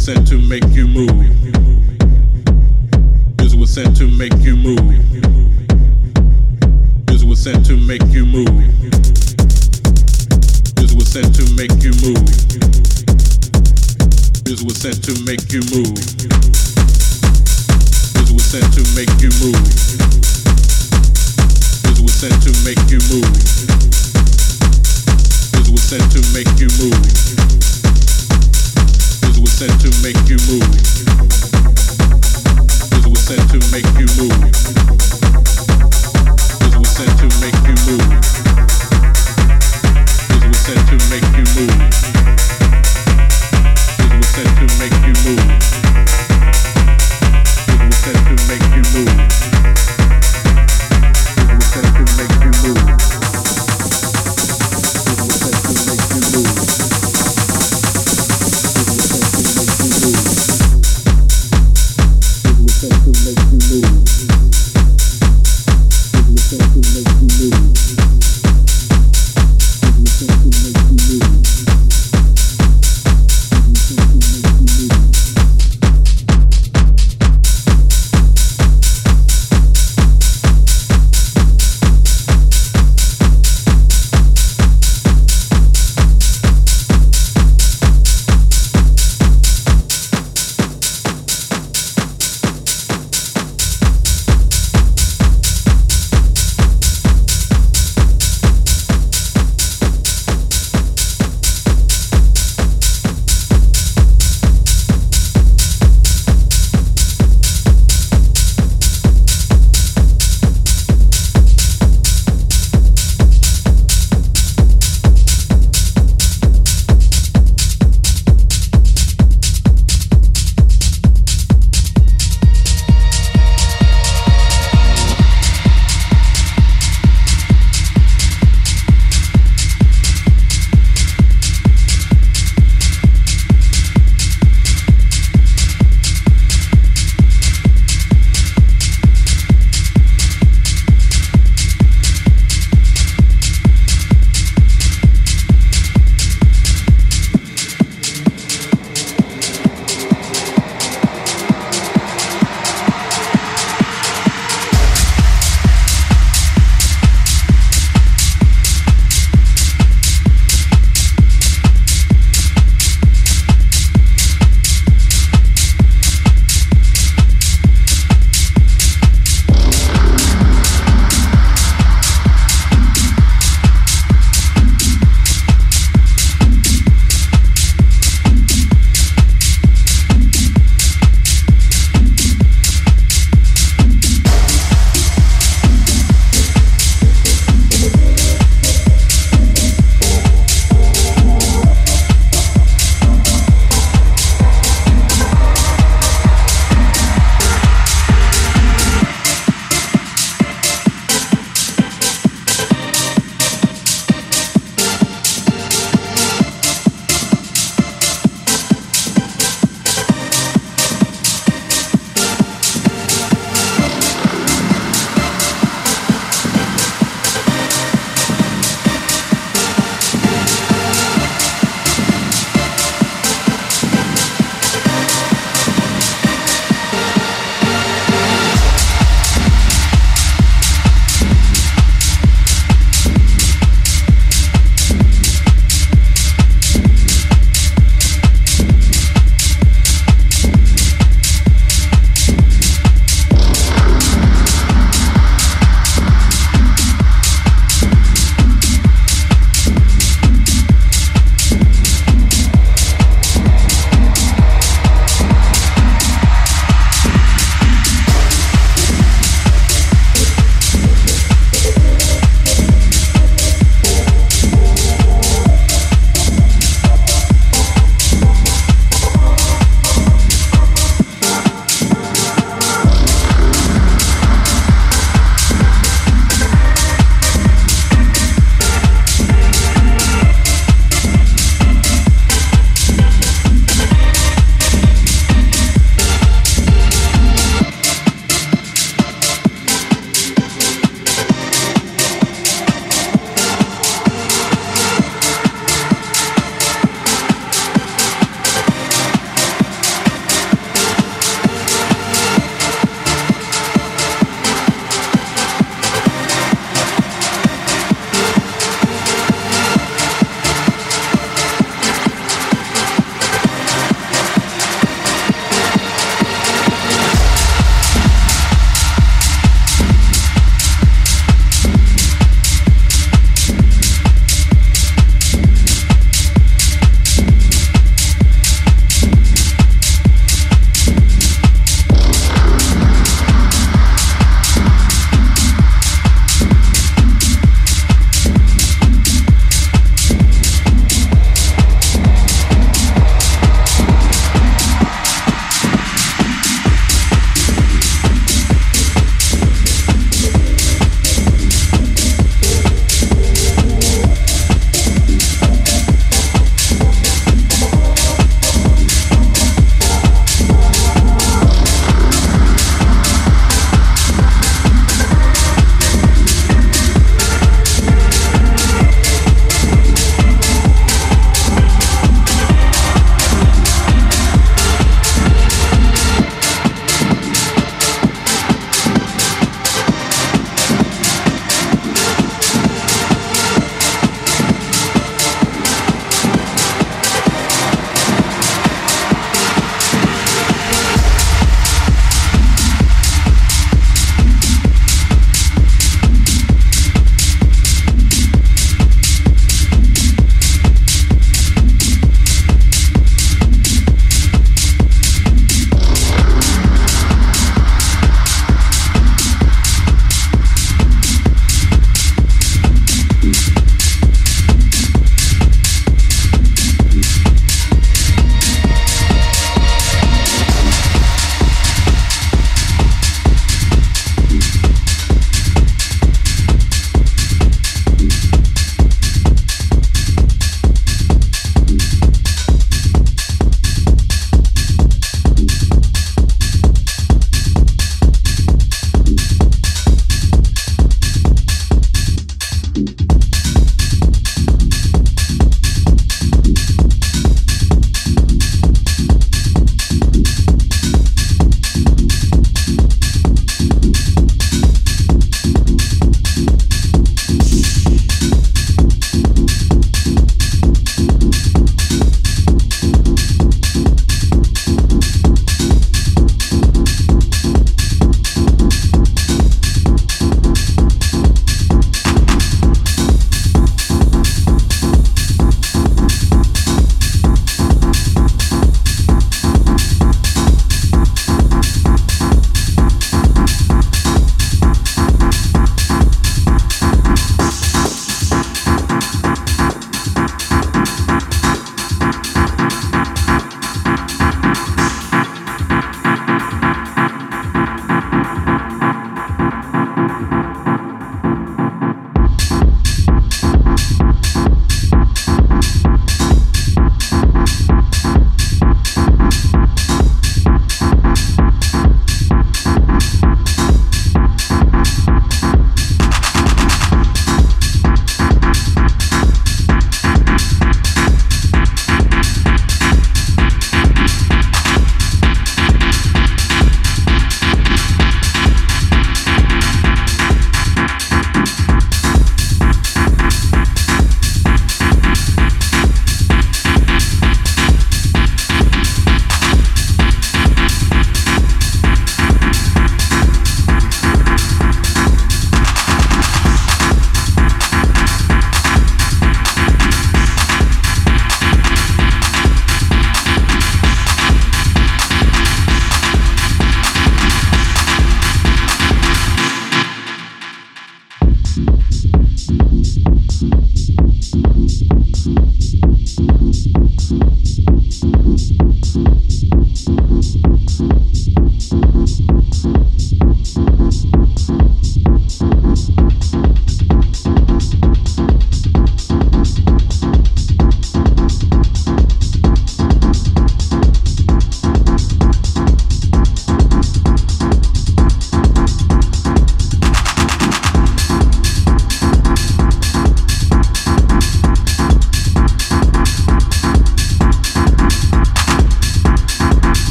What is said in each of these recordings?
was sent to make you move. This was sent to make you move. This was sent to make you move. This was sent to make you move. This was sent to make you move. This was sent to make you move. This was sent to make you move. This was sent to make you move move.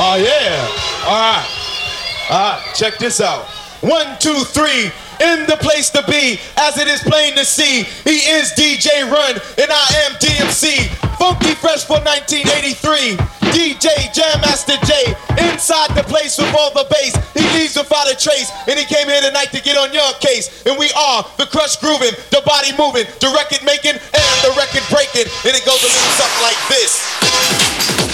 Oh yeah. All right. All right. Check this out. One, two, three. In the place to be, as it is plain to see, he is DJ Run, and I am DMC. Funky Fresh for 1983. DJ Jam Master Jay. Inside the place with all the bass. He leaves without a trace, and he came here tonight to get on your case. And we are the crush grooving, the body moving, the record making, and the record breaking. And it goes a little something like this.